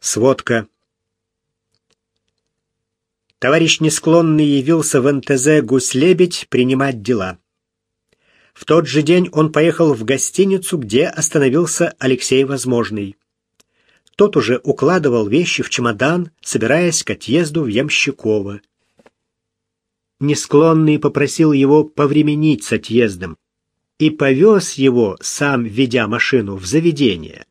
Сводка. Товарищ Несклонный явился в НТЗ «Гусь-лебедь» принимать дела. В тот же день он поехал в гостиницу, где остановился Алексей Возможный. Тот уже укладывал вещи в чемодан, собираясь к отъезду в Ямщиково. Несклонный попросил его повременить с отъездом и повез его, сам ведя машину, в заведение.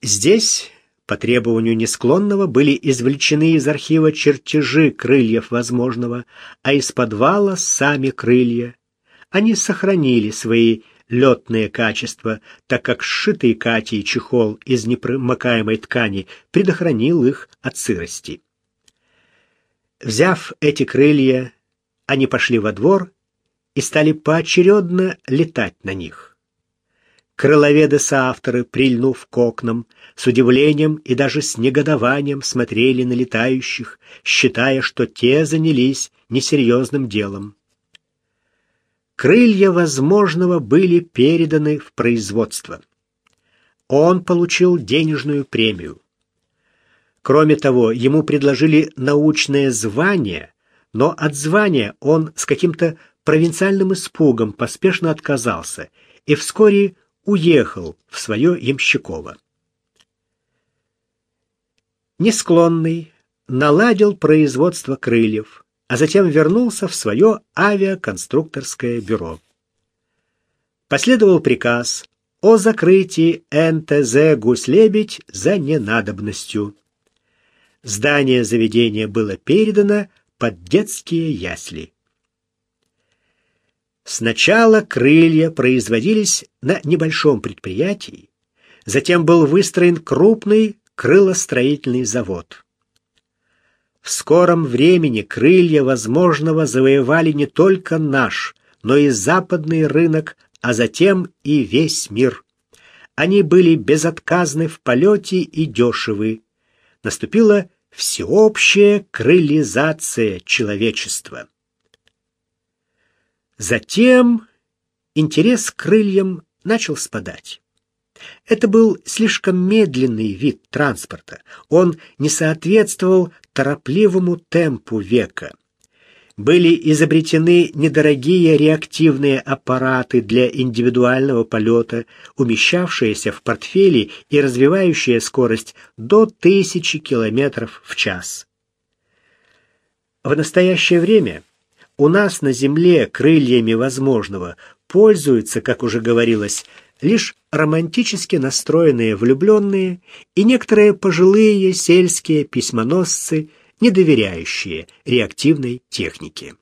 Здесь по требованию несклонного были извлечены из архива чертежи крыльев возможного, а из подвала сами крылья. Они сохранили свои летные качества, так как сшитый Катей чехол из непромокаемой ткани предохранил их от сырости. Взяв эти крылья, они пошли во двор и стали поочередно летать на них. Крыловеды-соавторы, прильнув к окнам, с удивлением и даже с негодованием смотрели на летающих, считая, что те занялись несерьезным делом. Крылья возможного были переданы в производство. Он получил денежную премию. Кроме того, ему предложили научное звание, но от звания он с каким-то провинциальным испугом поспешно отказался и вскоре уехал в свое Ямщиково. Несклонный наладил производство крыльев, а затем вернулся в свое авиаконструкторское бюро. Последовал приказ о закрытии НТЗ «Гусь-лебедь» за ненадобностью. Здание заведения было передано под детские ясли. Сначала крылья производились на небольшом предприятии, затем был выстроен крупный крылостроительный завод. В скором времени крылья возможного завоевали не только наш, но и западный рынок, а затем и весь мир. Они были безотказны в полете и дешевы. Наступила всеобщая крылизация человечества. Затем интерес к крыльям начал спадать. Это был слишком медленный вид транспорта. Он не соответствовал торопливому темпу века. Были изобретены недорогие реактивные аппараты для индивидуального полета, умещавшиеся в портфеле и развивающие скорость до тысячи километров в час. В настоящее время у нас на Земле крыльями возможного пользуются, как уже говорилось, лишь романтически настроенные влюбленные и некоторые пожилые сельские письмоносцы, не доверяющие реактивной технике.